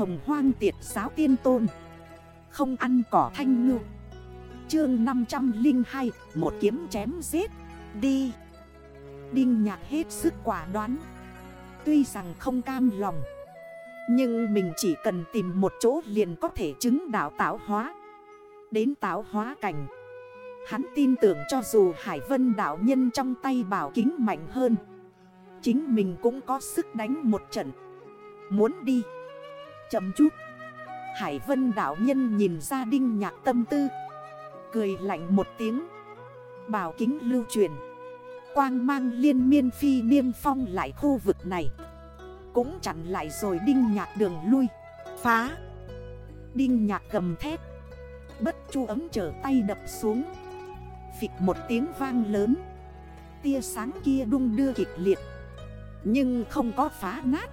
hồng hoang tiệt giáo tiên tôn. Không ăn cỏ thanh ngư. Chương 502 Một kiếm chém giết. Đi. Đinh nhạc hết sức quả đoán. Tuy rằng không cam lòng, Nhưng mình chỉ cần tìm một chỗ liền có thể chứng đạo tạo hóa. Đến tạo hóa cảnh, Hắn tin tưởng cho dù Hải Vân đạo nhân trong tay bảo kính mạnh hơn, Chính mình cũng có sức đánh một trận. Muốn đi Chậm chút. Hải Vân đạo nhân nhìn ra đinh nhạc tâm tư. Cười lạnh một tiếng. Bảo kính lưu truyền. Quang mang liên miên phi niêm phong lại khu vực này. Cũng chặn lại rồi đinh nhạc đường lui. Phá. Đinh nhạc gầm thép Bất chu ấm trở tay đập xuống. Phịch một tiếng vang lớn. Tia sáng kia đung đưa kịch liệt. Nhưng không có phá nát.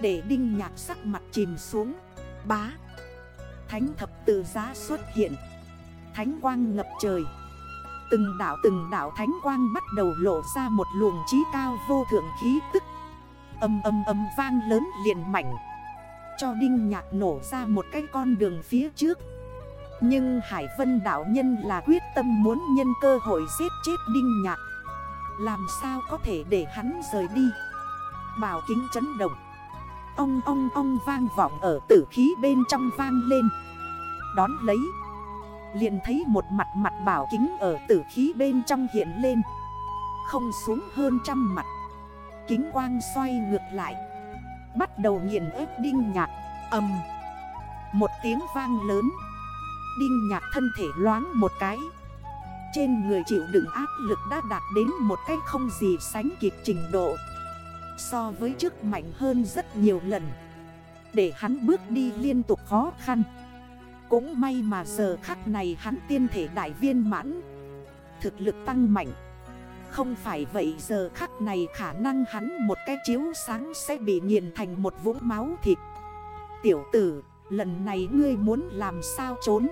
Để đinh nhạc sắc mặt chìm xuống. Bá. Thánh thập tự giá xuất hiện. Thánh quang ngập trời. Từng đảo từng đảo thánh quang bắt đầu lộ ra một luồng trí cao vô thượng khí tức. Âm âm âm vang lớn liền mảnh. Cho Đinh Nhạc nổ ra một cái con đường phía trước. Nhưng Hải Vân đảo nhân là quyết tâm muốn nhân cơ hội giết chết Đinh Nhạc. Làm sao có thể để hắn rời đi? Bảo kính chấn động. Ông ông ông vang vọng ở tử khí bên trong vang lên. Đón lấy, liền thấy một mặt mặt bảo kính ở tử khí bên trong hiện lên. Không xuống hơn trăm mặt. Kính quang xoay ngược lại. Bắt đầu nghiền ép đinh nhạc. Âm Một tiếng vang lớn. Đinh nhạc thân thể loáng một cái. Trên người chịu đựng áp lực đã đạt đến một cách không gì sánh kịp trình độ. So với trước mạnh hơn rất nhiều lần. Để hắn bước đi liên tục khó khăn. Cũng may mà giờ khắc này hắn tiên thể đại viên mãn. Thực lực tăng mạnh. Không phải vậy giờ khắc này khả năng hắn một cái chiếu sáng sẽ bị nghiền thành một vũng máu thịt. Tiểu tử, lần này ngươi muốn làm sao trốn?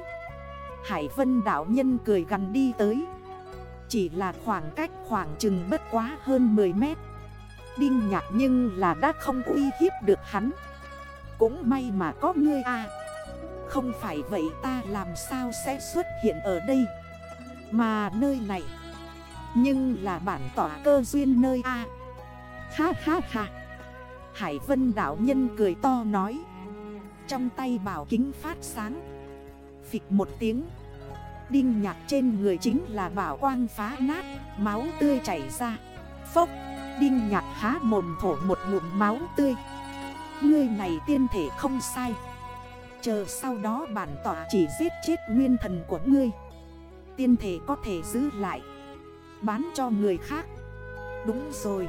Hải vân đảo nhân cười gần đi tới. Chỉ là khoảng cách khoảng chừng bất quá hơn 10 mét. Đinh nhạc nhưng là đã không uy hiếp được hắn. Cũng may mà có ngươi à. Không phải vậy ta làm sao sẽ xuất hiện ở đây? Mà nơi này, Nhưng là bản tỏa cơ duyên nơi A. Ha ha ha. Hải vân đảo nhân cười to nói. Trong tay bảo kính phát sáng. Phịch một tiếng. Đinh nhạc trên người chính là bảo quang phá nát. Máu tươi chảy ra. Phốc. Đinh nhạc há mồm thổ một ngụm máu tươi. Ngươi này tiên thể không sai. Chờ sau đó bản tỏa chỉ giết chết nguyên thần của ngươi. Tiên thể có thể giữ lại. Bán cho người khác. Đúng rồi.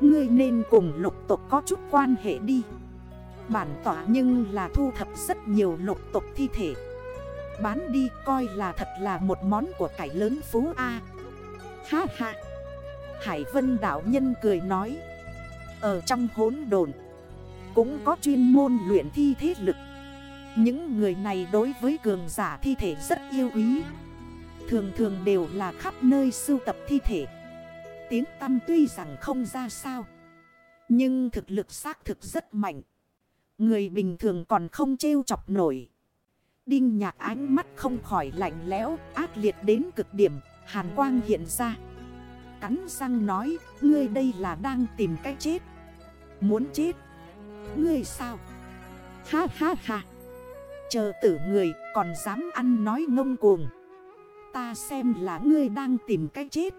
Ngươi nên cùng lục tục có chút quan hệ đi. Bản tỏa nhưng là thu thập rất nhiều lục tục thi thể. Bán đi coi là thật là một món của cải lớn phú A. Ha ha. Hải Vân đảo nhân cười nói. Ở trong hốn đồn, Cũng có chuyên môn luyện thi thế lực. Những người này đối với cường giả thi thể rất yêu quý. Thường thường đều là khắp nơi sưu tập thi thể. Tiếng tâm tuy rằng không ra sao, Nhưng thực lực xác thực rất mạnh. Người bình thường còn không trêu chọc nổi. Đinh nhạc ánh mắt không khỏi lạnh lẽo, Ác liệt đến cực điểm, Hàn quang hiện ra. Cắn răng nói, Ngươi đây là đang tìm cách chết. Muốn chết? Ngươi sao? Ha ha ha. Chờ tử người, còn dám ăn nói ngông cuồng. Ta xem là ngươi đang tìm cách chết.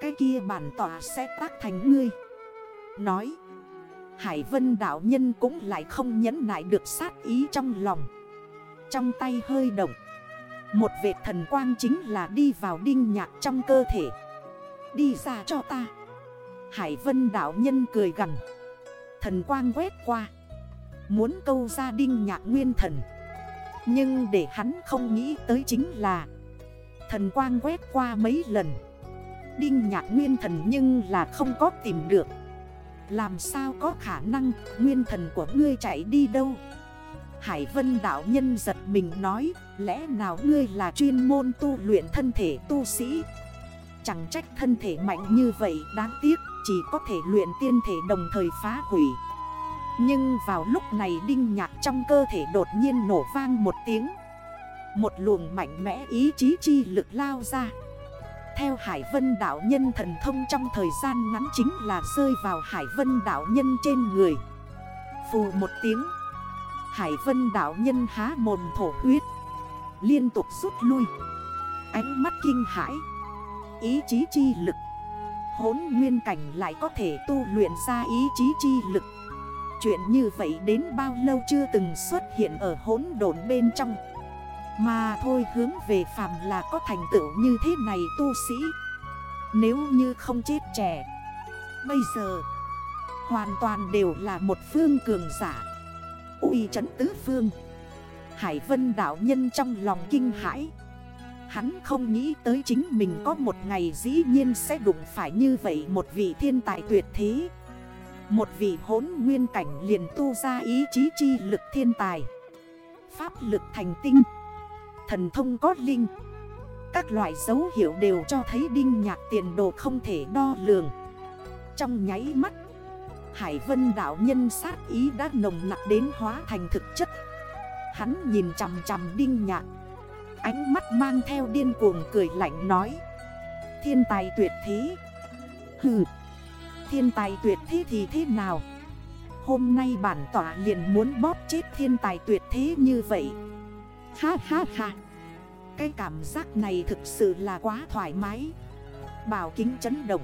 Cái kia bản tỏa sẽ tác thành ngươi. Nói, Hải vân đạo nhân cũng lại không nhẫn nại được sát ý trong lòng. Trong tay hơi động, Một vệt thần quang chính là đi vào đinh nhạc trong cơ thể. Đi ra cho ta. Hải vân đạo nhân cười gần Thần quang quét qua. Muốn câu ra đinh nhạc nguyên thần. Nhưng để hắn không nghĩ tới chính là Thần quang quét qua mấy lần. Đinh nhạc nguyên thần nhưng là không có tìm được. Làm sao có khả năng nguyên thần của ngươi chạy đi đâu? Hải vân đạo nhân giật mình nói, Lẽ nào ngươi là chuyên môn tu luyện thân thể tu sĩ? Chẳng trách thân thể mạnh như vậy, đáng tiếc, Chỉ có thể luyện tiên thể đồng thời phá hủy. Nhưng vào lúc này đinh nhạc trong cơ thể đột nhiên nổ vang một tiếng. Một luồng mạnh mẽ ý chí chi lực lao ra. Theo Hải Vân đạo nhân thần thông trong thời gian ngắn chính là rơi vào Hải Vân đạo nhân trên người. Phù một tiếng. Hải Vân đạo nhân há mồm thổ huyết. Liên tục rút lui. Ánh mắt kinh hãi. Ý chí chi lực. Hốn nguyên cảnh lại có thể tu luyện ra ý chí chi lực. Chuyện như vậy đến bao lâu chưa từng xuất hiện ở hốn đồn bên trong. Mà thôi hướng về phàm là có thành tựu như thế này tu sĩ. Nếu như không chết trẻ, Bây giờ Hoàn toàn đều là một phương cường giả. Uy trấn tứ phương. Hải vân đảo nhân trong lòng kinh hãi. Hắn không nghĩ tới chính mình có một ngày dĩ nhiên sẽ đụng phải như vậy một vị thiên tài tuyệt thế. Một vị hốn nguyên cảnh liền tu ra ý chí chi lực thiên tài. Pháp lực thành tinh. Thần thông có linh. Các loại dấu hiệu đều cho thấy đinh nhạc tiền đồ không thể đo lường. Trong nháy mắt, Hải vân đảo nhân sát ý đã nồng nặng đến hóa thành thực chất. Hắn nhìn chằm chằm đinh nhạc. Ánh mắt mang theo điên cuồng cười lạnh nói. Thiên tài tuyệt thế. Hừ. Thiên tài tuyệt thế thì thế nào? Hôm nay bản tỏa liền muốn bóp chết thiên tài tuyệt thế như vậy. Ha ha ha. Cái cảm giác này thực sự là quá thoải mái. Bảo kính chấn động.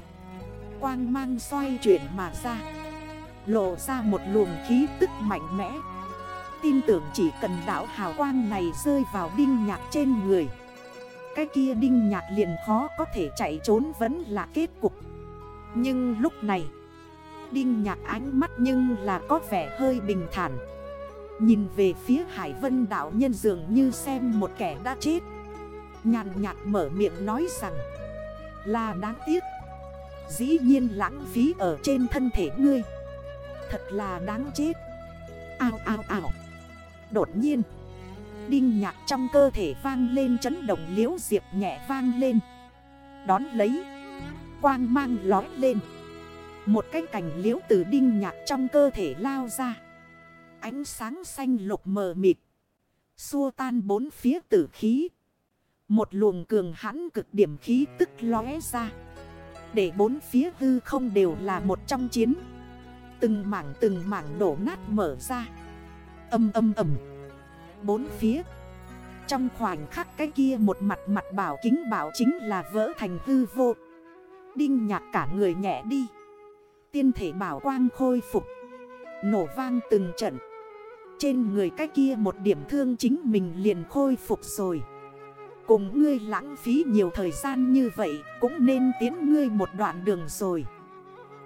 Quang mang xoay chuyển mà ra. Lộ ra một luồng khí tức mạnh mẽ. Tin tưởng chỉ cần đảo hào quang này rơi vào đinh nhạc trên người. Cái kia đinh nhạc liền khó có thể chạy trốn vẫn là kết cục. Nhưng lúc này, Đinh nhạc ánh mắt nhưng là có vẻ hơi bình thản. Nhìn về phía Hải Vân đảo nhân dường như xem một kẻ đã chết. Nhàn nhạt mở miệng nói rằng, Là đáng tiếc. Dĩ nhiên lãng phí ở trên thân thể ngươi. Thật là đáng chết. Ao ao ao. Đột nhiên, Đinh nhạc trong cơ thể vang lên chấn động liễu diệp nhẹ vang lên. Đón lấy, Quang mang lói lên. Một cái cảnh liễu từ đinh nhạc trong cơ thể lao ra. Ánh sáng xanh lục mờ mịt, Xua tan bốn phía tử khí. Một luồng cường hãn cực điểm khí tức lóe ra. Để bốn phía hư không đều là một trong chiến. Từng mảng từng mảng đổ nát mở ra. Âm âm âm. Bốn phía. Trong khoảnh khắc cái kia một mặt mặt bảo kính bảo chính là vỡ thành hư vô. Đinh nhạc cả người nhẹ đi. Tiên thể bảo quang khôi phục. Nổ vang từng trận. Trên người cái kia một điểm thương chính mình liền khôi phục rồi. Cùng ngươi lãng phí nhiều thời gian như vậy Cũng nên tiến ngươi một đoạn đường rồi.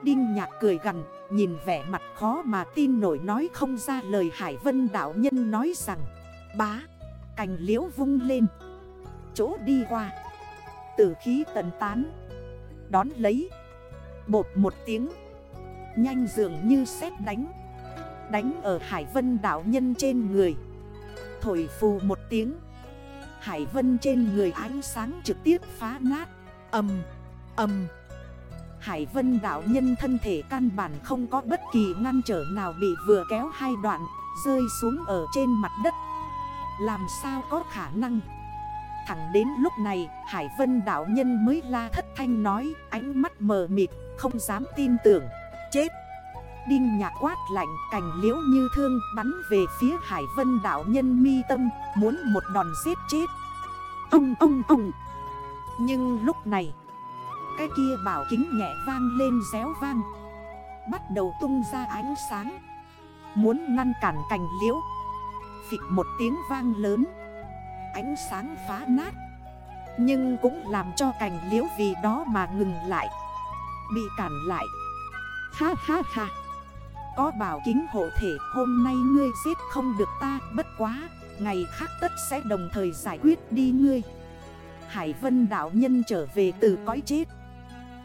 Đinh nhạc cười gần Nhìn vẻ mặt khó mà tin nổi nói không ra lời Hải Vân đạo nhân nói rằng Bá, cành liễu vung lên Chỗ đi qua. Tử khí tần tán Đón lấy Bột một tiếng Nhanh dường như sét đánh Đánh ở Hải Vân đạo nhân trên người. Thổi phù một tiếng Hải Vân trên người ánh sáng trực tiếp phá nát Âm, âm Hải Vân đạo nhân thân thể căn bản không có bất kỳ ngăn trở nào bị vừa kéo hai đoạn, Rơi xuống ở trên mặt đất. Làm sao có khả năng? Thẳng đến lúc này, Hải Vân đạo nhân mới la thất thanh nói, Ánh mắt mờ mịt, không dám tin tưởng. Chết! Đinh nhạc quát lạnh, cành liễu như thương, bắn về phía Hải Vân đạo nhân mi tâm, Muốn một đòn giết chết. Ông ông ông! Nhưng lúc này cái kia bảo kính nhẹ vang lên réo vang. Bắt đầu tung ra ánh sáng. Muốn ngăn cản cành liễu. Phịch một tiếng vang lớn. Ánh sáng phá nát. Nhưng cũng làm cho cành liễu vì đó mà ngừng lại. Bị cản lại. Ha ha ha. Có bảo kính hộ thể, Hôm nay ngươi giết không được ta, Bất quá, Ngày khác tất sẽ đồng thời giải quyết đi ngươi. Hải vân đạo nhân trở về từ cõi chết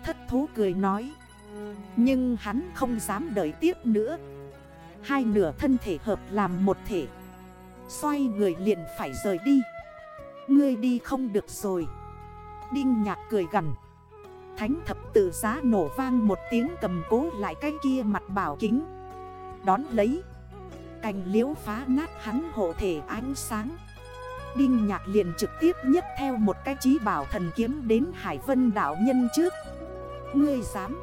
thất thú cười nói. Nhưng hắn không dám đợi tiếp nữa. Hai nửa thân thể hợp làm một thể. Xoay người liền phải rời đi. Ngươi đi không được rồi. Đinh nhạc cười gần Thánh thập tự giá nổ vang một tiếng cầm cố lại cái kia mặt bảo kính. Đón lấy. Cành liễu phá nát hắn hộ thể ánh sáng. Đinh nhạc liền trực tiếp nhất theo một cái trí bảo thần kiếm đến Hải Vân đảo nhân trước. Ngươi dám.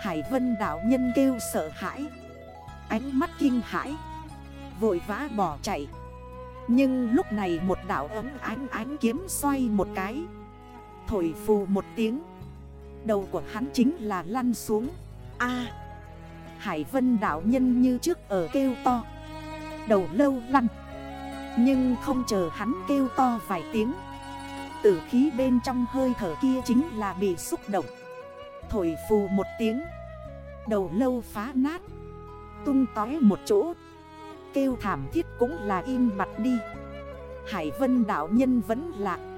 Hải Vân đảo nhân kêu sợ hãi. Ánh mắt kinh hãi. Vội vã bỏ chạy. Nhưng lúc này một đảo ấm ánh ánh kiếm xoay một cái. Thổi phù một tiếng. Đầu của hắn chính là lăn xuống. A! Hải Vân đảo nhân như trước ở kêu to. Đầu lâu lăn. Nhưng không chờ hắn kêu to vài tiếng. Tử khí bên trong hơi thở kia chính là bị xúc động. Thổi phù một tiếng. Đầu lâu phá nát. Tung tói một chỗ. Kêu thảm thiết cũng là im mặt đi. Hải vân đảo nhân vẫn lạc.